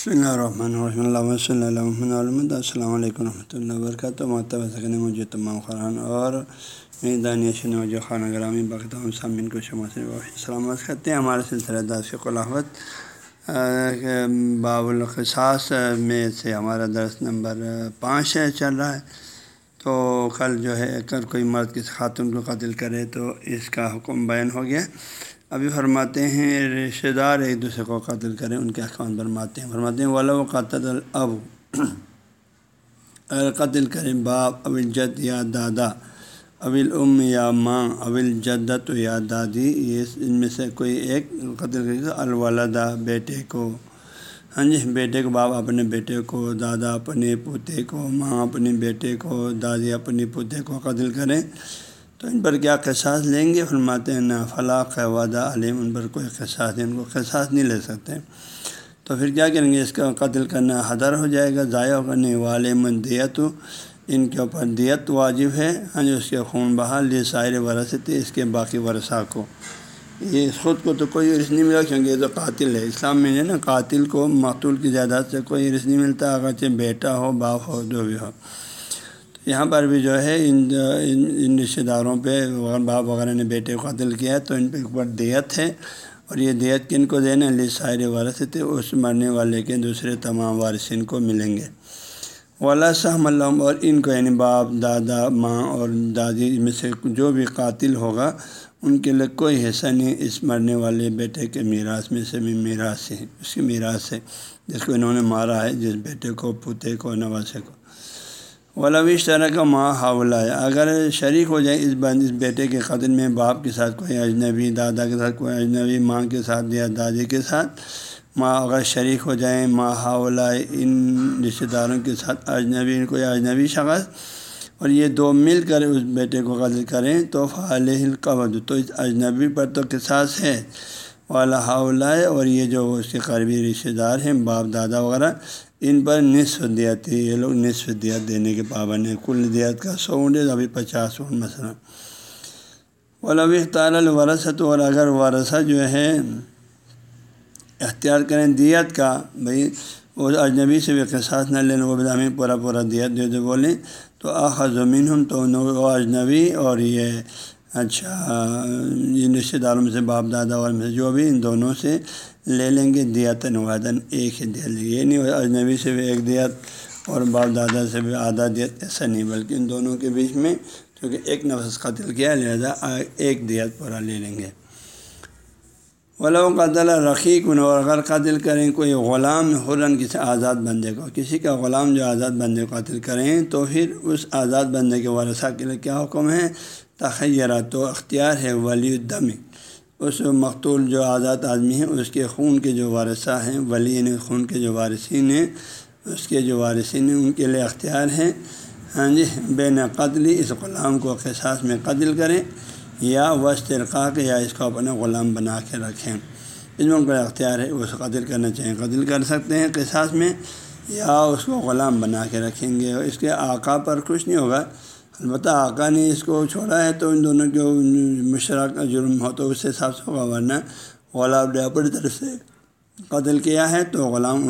بسم اللہ الرحمن الرحمۃ اللہ صلی اللہ وحمۃ السلام علیکم و رحمۃ اللہ وبرکاتہ مطلب سکن مجھے تمام خران اور میری دانیش نوج خانہ گرامی بختہ سامعین کو شما سے سلامت کرتے ہیں ہمارے سلسلہ داس قلاوت باب القصاص میں سے ہمارا درس نمبر eh, پانچ ہے چل رہا ہے. تو کل جو ہے، اگر کوئی مرد کسی خاتون کو قتل کرے تو اس کا حکم بیان ہو گیا. ابھی فرماتے ہیں رشتہ دار ایک دوسرے کو قتل کریں، ان کے احکام فرماتے ہیں۔ فرماتے ہیں ولا و قتل الب اگر قتل کریں باپ ابل جد یا دادا ابل ام یا ماں ابل جدت یا دادی، یہ ان میں سے کوئی ایک قتل کرے الولدا بیٹے کو ہاں جی بیٹے کو، باپ اپنے بیٹے کو، دادا اپنے پوتے کو، ماں اپنے بیٹے کو، دادی اپنے پوتے کو قتل کریں۔ تو ان پر کیا قصاص لیں گے؟ فرماتے ہیں، نہ فلاق وعدہ علیم، ان پر کوئی قصاص ان کو قصاص نہیں لے سکتے۔ تو پھر کیا کریں گے؟ اس کا قتل کرنا حدر ہو جائے گا، ضائع کرنے والے من دیت، ان کے اوپر دیت واجب ہے۔ ہاں جی اس کے خون بحال یہ سائر ورثت اس کے باقی ورثہ کو۔ یہ خود کو تو کوئی رس نہیں ملا، کیونکہ یہ تو قاتل ہے۔ اسلام میں جو ہے نا، قاتل کو مقتول کی جائیداد سے کوئی رس نہیں ملتا، اگرچہ بیٹا ہو، باپ ہو، جو بھی ہو۔ یہاں پر بھی جو ہے ان ان رشتہ داروں پہ باپ وغیرہ نے بیٹے کو قتل کیا ہے تو ان پہ اوپر دیت ہے اور یہ دیت کن کو دینا لی سائر وارث تھے اس مرنے والے کے دوسرے تمام وارثین کو ملیں گے۔ ولا سہم اللہ اور ان کو یعنی باپ، دادا، ماں اور دادی میں سے جو بھی قاتل ہوگا، ان کے لیے کوئی حصہ نہیں اس مرنے والے بیٹے کے میراث میں سے بھی میراث ہے اس کی میراث ہے جس کو انہوں نے مارا ہے، جس بیٹے کو، پوتے کو، نواسے کو۔ اس طرح کا ماں حاولہ ہے۔ اگر شریک ہو جائے اس بند، اس بیٹے کے قتل میں، باپ کے ساتھ کوئی اجنبی، دادا کے ساتھ کوئی اجنبی، ماں کے ساتھ یا دادی کے ساتھ، ماں اگر شریک ہو جائیں ماں حاولہ ان رشتہ داروں کے ساتھ اجنبی کوئی اجنبی شخص اور یہ دو مل کر اس بیٹے کو قتل کریں تو فعال القبد تو اس اجنبی پر تو قصاص ہے۔ والا حاولہ اور یہ جو اس کے قریبی رشتہ دار ہیں، باپ، دادا وغیرہ ان پر نصف دیت تھی، یہ لوگ نصف دیت دینے کے پابند ہیں۔ کل دیت کا سو اونٹ ابھی پچاس اونٹ مثلا۔ ولاب اختار الورثت اور اگر ورثہ جو ہے، اختیار کریں دیت کا بھائی وہ اجنبی سے بھی قصاص نہ لینا وہ بھی ہمیں پورا پورا دیت دے دے بولیں۔ تو آخر زمین ہم تو وہ اجنبی اور یہ اچھا ان رشتے داروں میں سے باپ دادا اور میں سے جو بھی، ان دونوں سے لے لیں گے دیت نوادن ایک ہی دیت یہ نہیں اجنبی سے بھی ایک دیت اور باپ دادا سے بھی آدھا دیت ایسا نہیں، بلکہ ان دونوں کے بیچ میں کیونکہ ایک نفس قتل کیا، لہٰذا ایک دیت پورا لے لیں گے۔ ولا قتل رقیق اور اگر قتل کریں کوئی غلام حرن کسی آزاد بندے کو، کسی کا غلام جو آزاد بندے کو قتل کریں، تو پھر اس آزاد بندے کے ورثہ کے لیے کیا حکم ہے؟ تخیرہ تو اختیار ہے ولی الدم اس مقتول جو آزاد آدمی ہیں، اس کے خون کے جو وارثہ ہیں، ولی یعنی خون کے جو وارثین ہیں، اس کے جو وارثین ہیں، ان کے لیے اختیار ہیں ہاں جی بین قتل اس غلام کو قصاص میں قتل کریں یا وسط ارقاق یا اس کو اپنا غلام بنا کے رکھیں۔ اس میں ان کا اختیار ہے، اس قتل کرنا چاہیں قتل کر سکتے ہیں قصاص میں یا اس کو غلام بنا کے رکھیں گے۔ اس کے آقا پر کچھ نہیں ہوگا۔ مطلب البتہ آقا نے اس کو چھوڑا ہے تو ان دونوں کے مشرق کا جرم ہو تو اس حساب سے ہوگا، ورنہ غلام نے اپنی طرف سے قتل کیا ہے تو غلام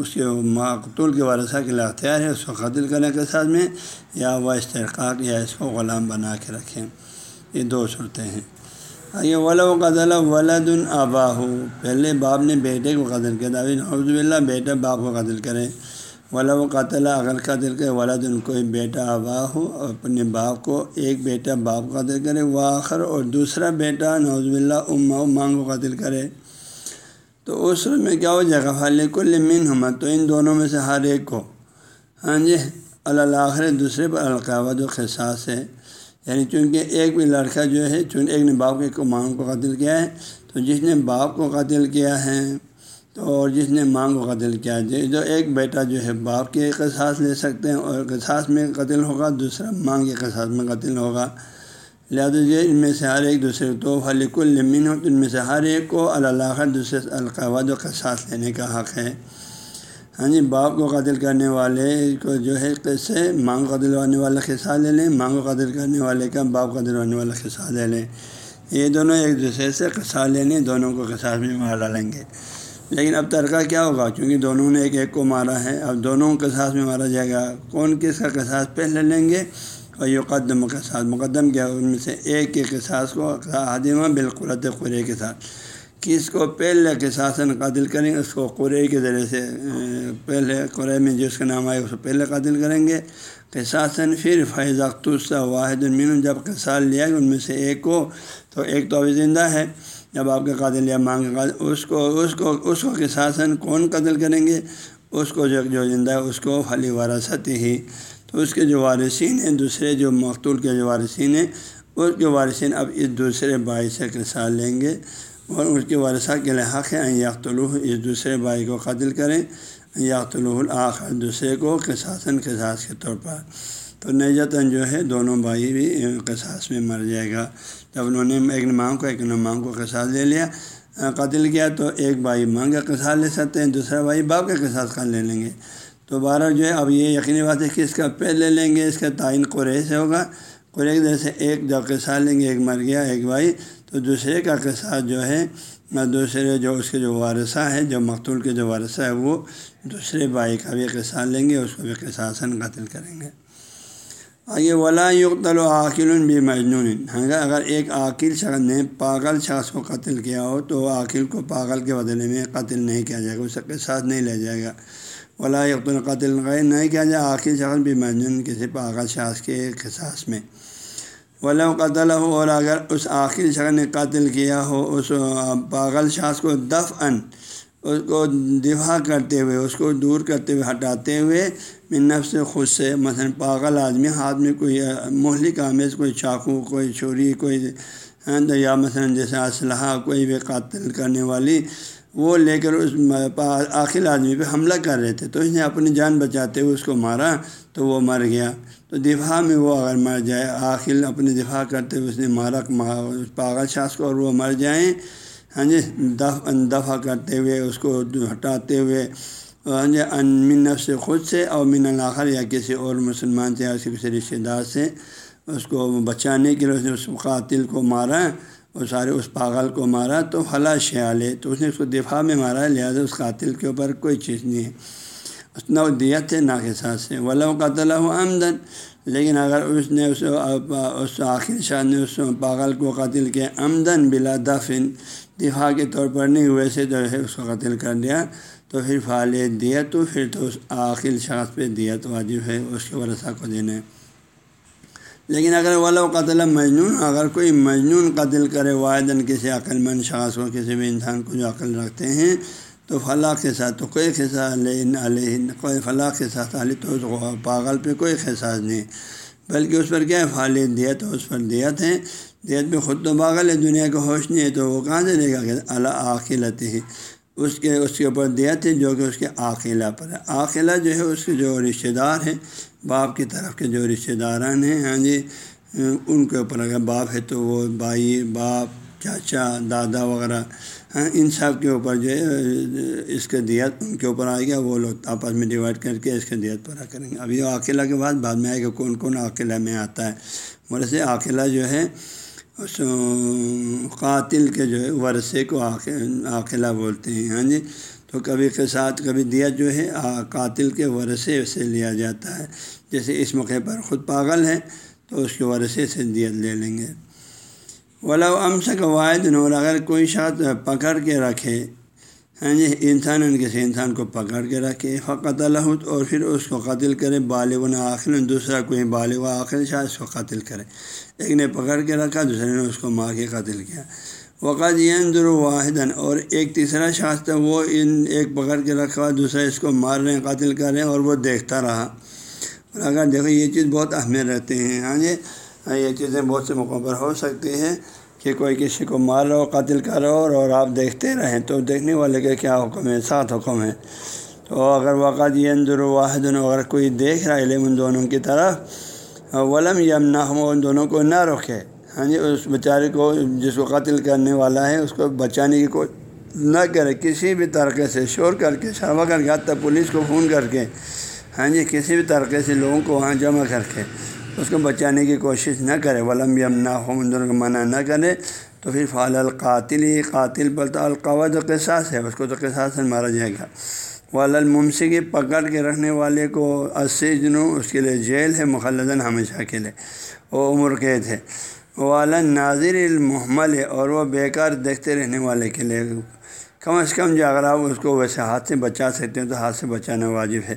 اس کے مقتول کے ورثہ کے لیے اختیار ہے، اس کو قتل کرنے کے ساتھ میں یا وہ استحقاق یا اس کو غلام بنا کے رکھیں۔ یہ دو صورتیں ہیں۔ یہ ولا و قتل ولاد الآبا ہو پہلے باپ نے بیٹے کو قتل کیا دعوی حضب اللہ بیٹا باپ کو قتل کرے۔ ولا و قتل اگر قتل کرے ولاد ان کوئی بیٹا آبا ہو، اپنے باپ کو ایک بیٹا باپ کو قتل کرے، وہ آخر اور دوسرا بیٹا نوزب اللہ اما ماں کو قتل کرے۔ تو اس میں کیا ہو جائے گا؟ خالی کل من ہما تو ان دونوں میں سے ہر ایک کو۔ ہاں جی اللہ آخر دوسرے پر القاوت و خصاص ہے۔ یعنی چونکہ ایک بھی لڑکا جو ہے چونکہ ایک نے باپ کے ماں کو قتل کیا ہے، تو جس نے باپ کو قتل کیا ہے تو اور جس نے ماں کو قتل کیا جائے جو ایک بیٹا جو ہے باپ کے قصاص لے سکتے ہیں اور قصاص میں قتل ہوگا، دوسرا ماں کے قصاص میں قتل ہوگا۔ لہٰذا یہ ان میں سے ہر ایک دوسرے تو خلیق المین ہو تو ان میں سے ہر ایک کو اللہ دوسرے القاعد و قصاص لینے کا حق ہے۔ ہاں جی باپ کو قتل کرنے والے کو جو ہے قصے، ماں کو قتل ہونے والا قصہ لے لیں، ماں کو قتل کرنے والے کا، باپ قتل ہونے والا قصہ لے لیں۔ یہ دونوں ایک دوسرے سے قصہ لینے، دونوں کو قصاص میں مار ڈالیں گے۔ لیکن اب ترکہ کیا ہوگا؟ چونکہ دونوں نے ایک ایک کو مارا ہے۔ اب دونوں کے ساتھ میں مارا جائے گا۔ کون کس کا قصاص پہلے لیں گے؟ اور یہ قدم کے ساتھ۔ مقدم کیا ان میں سے ایک کے قصاص کو عادمہ بالقرت قرے کے ساتھ۔ کس کو پہلے کے قاتل کریں گے؟ اس کو قرے کے ذریعے سے پہلے قرے میں جس کا نام آئے، اس کو پہلے قاتل کریں گے۔ قصاصاً پھر فیض اختوصہ واحد المین جب قصاص لیا ان میں سے ایک کو، تو ایک تو ابھی زندہ ہے۔ جب آپ کے قاتل یا مانگ قاتل، اس کو اس کو اس کو قصاصاً کون قتل کریں گے؟ اس کو جو جو زندہ ہے، اس کو خالی وراثت ہی۔ تو اس کے جو وارثین ہیں، دوسرے جو مقتول کے جو وارثین ہیں، اس کے وارثین اب اس دوسرے بائی سے قصاص لیں گے۔ اور اس کے ورثہ کے لحاق ہے یاخت اس دوسرے بھائی کو قتل کریں یاخت الآخر دوسرے کو قصاصاً قصاص کے طور پر۔ تو نجتاً جو ہے دونوں بھائی بھی قصاص میں مر جائے گا۔ جب انہوں نے ایک نے ماں کو ایک نے ماں کو قصاص لے لیا قتل کیا تو ایک بھائی ماں کا قصاص لے سکتے ہیں، دوسرا بھائی باپ کا قصاص کا لے لیں گے۔ تو بارہ جو ہے اب یہ یقینی بات ہے کہ اس کا پہ لے لیں گے، اس کا تعین قرے سے ہوگا۔ قرے کی سے ایک جو قصاص لیں گے، ایک مر گیا، ایک بھائی۔ تو دوسرے کا قصاص جو ہے دوسرے جو اس کے جو وارثہ ہے جو مقتول کے جو وارثہ ہے وہ دوسرے بھائی کا بھی قصاص لیں گے، اس کو بھی قصاصاً قتل کریں گے۔ آگے ولا یقتل و عاقل بھی مجنون ہاں جی، اگر ایک عاقل شخص نے پاگل شخص کو قتل کیا ہو، تو عاقل کو پاگل کے بدلے میں قتل نہیں کیا جائے گا، اس کے ساتھ نہیں لے جائے گا۔ ولا یقت قتل نہیں کیا جائے، عاقل شخص بھی مجنون کسی پاگل شخص کے قصاص میں۔ ولا قتل ہو اور اگر اس عاقل شخص نے قتل کیا ہو، اس پاگل شخص کو دف ان اس کو دفاع کرتے ہوئے، اس کو دور کرتے ہوئے، ہٹاتے ہوئے نفس سے خود سے، مثلاً پاگل آدمی، ہاتھ میں کوئی مہلک آمیز کوئی چاقو، کوئی چھری، کوئی یا مثلاً جیسے اسلحہ، کوئی بھی قاتل کرنے والی، وہ لے کر اس آخر آدمی پہ حملہ کر رہے تھے۔ تو اس نے اپنی جان بچاتے ہوئے اس کو مارا، تو وہ مر گیا۔ تو دفاع میں وہ اگر مر جائے، آخر اپنے دفاع کرتے ہوئے اس نے مارا پاگل شاخ کو اور وہ مر جائیں۔ ہاں جی دفاع کرتے ہوئے اس کو ہٹاتے ہوئے من نفس سے خود سے اور من الآخر یا کسی اور مسلمان سے یا کسی رشتے دار سے اس کو بچانے کے لیے اس نے اس قاتل کو مارا، اور سارے اس پاگل کو مارا، تو فلاں شیالے تو اس نے اس کو دفاع میں مارا، لہٰذا اس قاتل کے اوپر کوئی چیز نہیں ہے۔ اس نہ دیت ہے نہ کے ساتھ سے۔ ولا قتل ہو آمدن لیکن اگر اس نے اس اس آخر شاہ نے اس پاگل کو قتل کیا آمدن بلا دفن، دفاع کے طور پر نہیں، ویسے جو ہے اس کو قتل کر دیا۔ تو پھر فعال دیت تو پھر تو اس آخر شخص پہ دیت واجب ہے، اس کے ورثہ کو دینا لیکن اگر ولا قتل مجنون، اگر کوئی مجنون قتل کرے واحدن کسی عقل مند شخص کو، کسی بھی انسان کو جو عقل رکھتے ہیں، تو فلاں کے ساتھ تو کوئی خصاص علیہ کوئی فلاں کے ساتھ علی تو پاگل پہ کوئی خصاص نہیں۔ بلکہ اس پر کیا ہے؟ فال دیت اس پر دیت ہے۔ دیت پہ خود تو پاگل ہے، دنیا کا ہوش نہیں ہے، تو وہ کہاں سے دے گا کہ اللہ عقلت ہی اس کے اس کے اوپر دیت ہے جو کہ اس کے عاقلہ پر ہے۔ عاقلہ جو ہے، اس کے جو رشتہ دار ہیں، باپ کی طرف کے جو رشتہ داران ہیں ہاں جی ان کے اوپر اگر باپ ہے تو وہ بھائی، باپ، چاچا، دادا وغیرہ ہاں ان سب کے اوپر جو ہے، اس کے دیت ان کے اوپر آئے گا۔ وہ لوگ آپس میں ڈیوائڈ کر کے اس کے دیت پورا کریں گے۔ ابھی عقیلہ کے بعد بعد میں آئے گا کون کون عقیلہ میں آتا ہے۔ بولے سے عقیلہ جو ہے اس قاتل کے جو ہے ورثے کو عاقلہ بولتے ہیں ہاں جی؟ تو کبھی کے ساتھ کبھی دیت جو ہے قاتل کے ورثے سے لیا جاتا ہے۔ جیسے اس موقع پر خود پاگل ہے تو اس کے ورثے سے دیت لے لیں گے۔ ولا امس کا واحد نور اگر کوئی شاد پکڑ کے رکھے ہاں جی انسان ان کسی انسان کو پکڑ کے رکھے، فقط الحت اور پھر اس کو قتل کرے بالغ آخر، دوسرا کوئی بالغ آخر شاہ اس کو قتل کرے۔ ایک نے پکڑ کے رکھا، دوسرے نے اس کو مار کے قتل کیا۔ وقت یہ واحد اور ایک تیسرا شخص تھا، وہ ان ایک پکڑ کے رکھا، دوسرا اس کو مار رہے ہیں قتل کر رہے ہیں اور وہ دیکھتا رہا۔ اور اگر دیکھو، یہ چیز بہت اہمیت رہتے ہیں۔ ہاں جی یہ چیزیں بہت سے موقعوں پر ہو سکتی ہیں۔ کہ کوئی کسی کو مار رہا ہو، قتل کر رہا ہو اور آپ دیکھتے رہیں تو دیکھنے والے کے کیا حکم ہے سات حکم ہے تو اگر وقت یہ اندر واحد اگر کوئی دیکھ رہا ہے ان دونوں کی طرف ولم یم نہ ان دونوں کو نہ روکے۔ ہاں جی اس بیچارے کو جس کو قتل کرنے والا ہے، اس کو بچانے کی کوئی نہ کرے۔ کسی بھی طریقے سے شور کر کے، شرما کر کے، حتیٰ پولیس کو فون کر کے ہاں جی کسی بھی طریقے سے لوگوں کو وہاں جمع کر کے۔ اس کو بچانے کی کوشش نہ کرے۔ ولم بھی ہم ہو کو منع نہ کرے۔ تو پھر فعال القاتل ہی قاتل بولتا القوت و قصاص ہے، اس کو تو قصاص مارا جائے گا۔ والمسی پکڑ کے رکھنے والے کو اسی جنوں اس کے لیے جیل ہے مخلدن ہمیشہ کے لیے۔ وہ عمر قید ہے۔ والن ناظر المحمل ہے اور وہ بیکار دیکھتے رہنے والے کے لیے۔ کم از کم جو اگر آپ اس کو ویسے ہاتھ سے بچا سکتے ہیں تو ہاتھ سے بچانا واجب ہے۔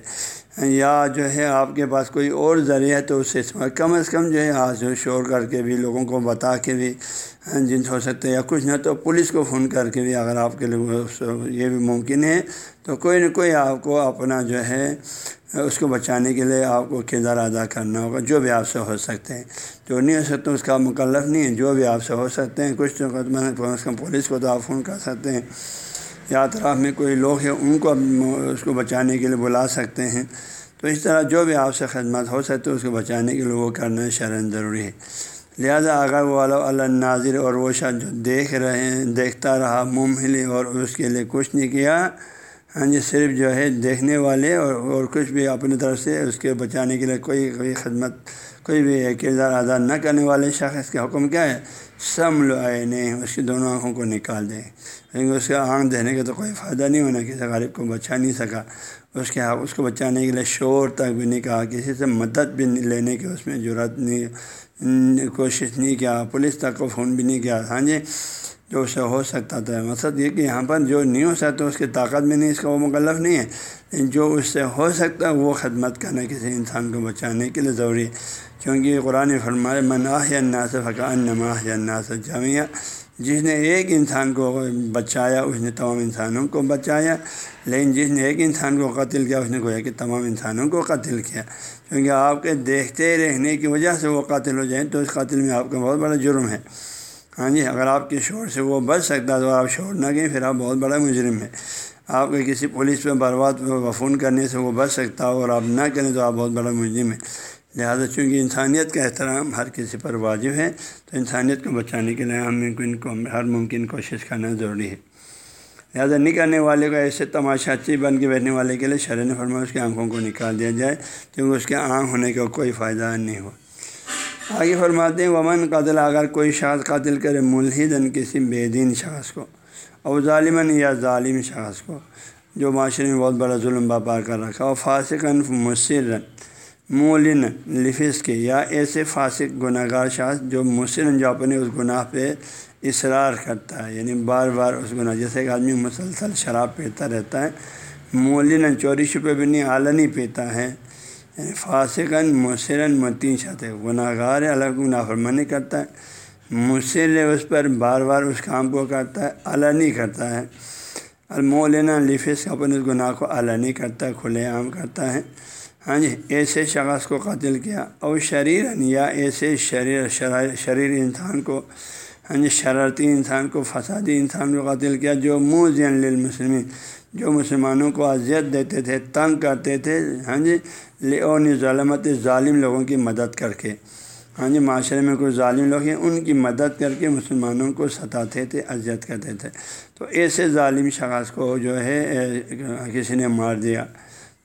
یا جو ہے آپ کے پاس کوئی اور ذریعہ ہے تو اس سے استعمال کم از کم جو ہے ہاتھ سے شور کر کے بھی لوگوں کو بتا کے بھی، جن ہو سکتے ہیں یا کچھ نہ تو پولیس کو فون کر کے بھی اگر آپ کے لیے یہ بھی ممکن ہے تو کوئی نہ کوئی آپ کو اپنا جو ہے اس کو بچانے کے لیے آپ کو کردار ادا کرنا ہوگا، جو بھی آپ سے ہو سکتے ہیں۔ جو نہیں ہو سکتے اس کا مکلف نہیں ہے، جو بھی آپ سے ہو سکتے ہیں، کچھ تو کم از کم پولیس کو تو آپ فون کر سکتے ہیں۔ یا اطراف میں کوئی لوگ ہیں، ان کو اس کو بچانے کے لیے بلا سکتے ہیں۔ تو اس طرح جو بھی آپ سے خدمات ہو سکتے اس کو بچانے کے لیے وہ کرنا شرن ضروری ہے۔ لہٰذا اگر وہ اللہ ناظر اور وہ شاید جو دیکھ رہے ہیں، دیکھتا رہا ممہلی اور اس کے لیے کچھ نہیں کیا ہاں جی صرف جو ہے دیکھنے والے اور اور کچھ بھی اپنی طرف سے اس کے بچانے کے لیے کوئی کوئی خدمت، کوئی بھی کردار ادا نہ کرنے والے شخص کا حکم کیا ہے؟ سم آئے اس کی دونوں آنکھوں کو نکال دیں۔ لیکن اس کا آنکھ دینے کا تو کوئی فائدہ نہیں ہونا، کسی غریب کو بچا نہیں سکا۔ اس کے اس کو بچانے کے لیے شور تک بھی نہیں کہا، کسی سے مدد بھی لینے کی اس میں ضرورت نہیں، کوشش نہیں کیا، پولیس تک کو فون بھی نہیں کیا۔ ہاں جی جو اس سے ہو سکتا تھا۔ مقصد یہ کہ یہاں پر جو نہیں ہو سکتا، اس کی طاقت میں نہیں، اس کا وہ مکلف نہیں ہے۔ لیکن جو اس سے ہو سکتا ہے، وہ خدمت کرنا کسی انسان کو بچانے کے لیے ضروری ہے۔ کیونکہ قرآن فرمائے مناح یا ناس فقان نماح یا ناس جامعہ جس نے ایک انسان کو بچایا، اس نے تمام انسانوں کو بچایا۔ لیکن جس نے ایک انسان کو قتل کیا، اس نے گویا کہ تمام انسانوں کو قتل کیا۔ کیونکہ آپ کے دیکھتے رہنے کی وجہ سے وہ قتل ہو جائیں، تو اس قتل میں آپ کا بہت بڑا جرم ہے۔ ہاں جی اگر آپ کے شور سے وہ بچ سکتا ہے تو آپ شور نہ گئیں پھر آپ بہت بڑا مجرم ہے آپ کے کسی پولیس پہ برباد وفون کرنے سے وہ بچ سکتا ہو اور آپ نہ کریں تو آپ بہت بڑا مجرم ہے لہٰذا چونکہ انسانیت کا احترام ہر کسی پر واجب ہے، تو انسانیت کو بچانے کے لیے ہمیں ان کو، ہر ممکن کوشش کرنا ضروری ہے۔ لہٰذا نہیں کرنے والے کو ایسے تماشا اچھی بن کے بیٹھنے والے کے لیے شرح فرما اس کی آنکھوں کو نکال دیا جائے، کیونکہ اس کے آنکھ ہونے کا کوئی فائدہ نہیں ہو آگے فرماتے ہیں، ومن قتل، اگر کوئی شخص قاتل کرے ملحدن کسی بے دین شخص کو اور ظالمن یا ظالم شخص کو، جو معاشرے میں بہت بڑا ظلم باپار کر رکھا اور فاسقن مصرن مولن لفظ کے یا ایسے فاسق گناہ گار شخص جو مسلم جو اپنے اس گناہ پہ اصرار کرتا ہے یعنی بار بار اس گناہ، جیسے کہ آدمی مسلسل شراب پیتا رہتا ہے مولن چوری چھپے بھی نہیں عالنی پیتا ہے یعنی فاسقن مصرن متین شاط ہے گناہ گار ہے الگ گناہ فرمانی کرتا ہے۔ مصر اس پر، بار بار اس کام کو کرتا ہے علنی کرتا ہے۔ المولنا لفظ اپنے اس گناہ کو علنی کرتا ہے کھلے عام کرتا ہے۔ ہاں جی ایسے شخص کو قتل کیا۔ اور شریر یا ایسے شریر شریر انسان کو ہاں جی شرارتی انسان کو، فسادی انسان کو قتل کیا، جو منہ للمسلمین۔ جو مسلمانوں کو اذیت دیتے تھے، تنگ کرتے تھے ہاں جی لون ظلمت ظالم لوگوں کی مدد کر کے ہاں جی معاشرے میں کوئی ظالم لوگ ہیں، ان کی مدد کر کے مسلمانوں کو ستاتے تھے، اذیت کرتے تھے۔ تو ایسے ظالم شخص کو جو ہے کسی نے مار دیا۔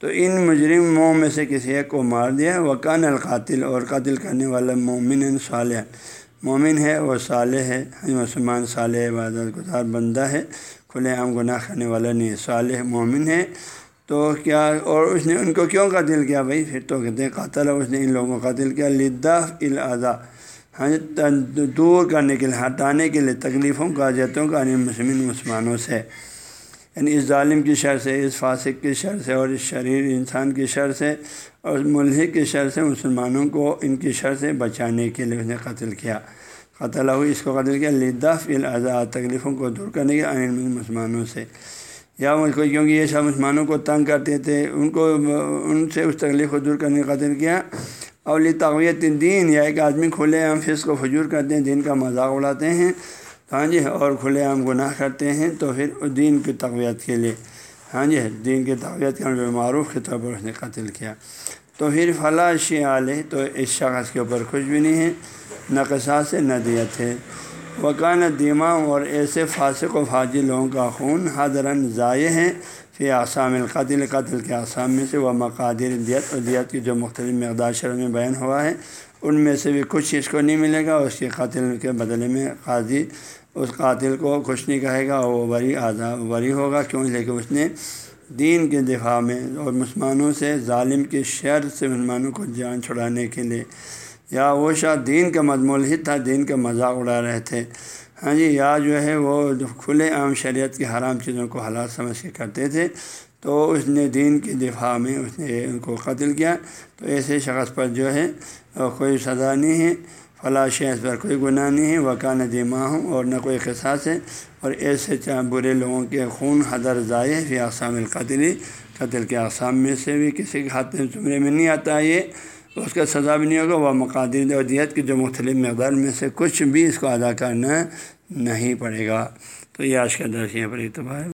تو ان مجرموں میں سے کسی ایک کو مار دیا۔ وکان القاتل، اور قاتل کرنے والا مومن صالح۔ مومن ہے، وہ صالح ہے ہاں جی، مسلمان صالح، عبادت گزار بندہ ہے۔ کھلے عام گناہ کرنے والا نہیں ہے، صالح مومن ہے۔ تو کیا، اور اس نے ان کو کیوں قتل کیا بھائی؟ پھر تو کہتے ہیں قاتل اس نے ان لوگوں کو قتل کیا۔ لداف الاضا ہاں دور کرنے کے لیے، ہٹانے کے لیے تکلیفوں کا اذیتوں کا مسلم مسلمانوں سے۔ یعنی اس ظالم کی شر سے، اس فاسق کی شر سے، اور اس شریر انسان کی شر سے، اور اس ملحق کی شر سے مسلمانوں کو ان کی شر سے بچانے کے لیے اس نے قتل کیا۔ قتل ہوئی اس کو قتل کیا، لداف الازا تکلیفوں کو دور کرنے کے عین مسلمانوں سے۔ یا مجھ کو کیونکہ یہ سب مسلمانوں کو تنگ کرتے تھے، ان کو، ان سے اس تکلیف کو دور کرنے کا قتل کیا۔ اور تقویت دین یا ایک آدمی کھلے ہم فض کو فجور کرتے ہیں، دین کا مذاق اڑاتے ہیں۔ ہاں جی اور کھلے عام گناہ کرتے ہیں، تو پھر دین کی تقویت کے لیے۔ ہاں جی دین کی تقویت کے معروف کے طور پر اس نے قتل کیا۔ تو پھر فلاں عالے تو اس شخص کے اوپر کچھ بھی نہیں ہے، نہ قصاص سے نہ دیت ہے۔ وکان دیما اور ایسے فاسق و فاجی لوگوں کا خون حضرن ضائع ہیں پھر آسام القتل، قتل کے آسام میں سے وہ مقادر دیت اور دیت کی جو مختلف مقدار شرح میں بیان ہوا ہے، ان میں سے بھی کچھ چیز کو نہیں ملے گا۔ اس کے قتل کے بدلے میں قاضی اس قاتل کو کچھ نہیں کہے گا وہ بری آزاد بری ہوگا۔ کیوں؟ لیکن اس نے دین کے دفاع میں اور مسلمانوں سے ظالم کی شر سے مسلمانوں کو جان چھڑانے کے لیے۔ یا وہ شاید دین کا مضمول ہی تھا، دین کا مذاق اڑا رہے تھے۔ ہاں جی یا جو ہے وہ کھلے عام شریعت کی حرام چیزوں کو حالات سمجھ کے کرتے تھے، تو اس نے دین کی دفاع میں اس نے ان کو قتل کیا۔ تو ایسے شخص پر جو ہے کوئی سزا نہیں ہے۔ فلاں شہز پر کوئی گناہ نہیں ہے۔ وقع نہ دیما ہوں اور نہ کوئی قصاص ہے۔ اور ایسے چاہ برے لوگوں کے خون حدر ضائع فی اقسام القتلی قتل کے اقسام میں سے بھی کسی کے ہاتھ میں زمرے میں نہیں آتا۔ یہ اس کا سزا بھی نہیں ہوگا۔ وہ مقادر اور دیت کی جو مختلف مقدار میں سے کچھ بھی اس کو ادا کرنا نہیں پڑے گا۔ تو یہ آج کا درس یہاں پر اتباع ہے۔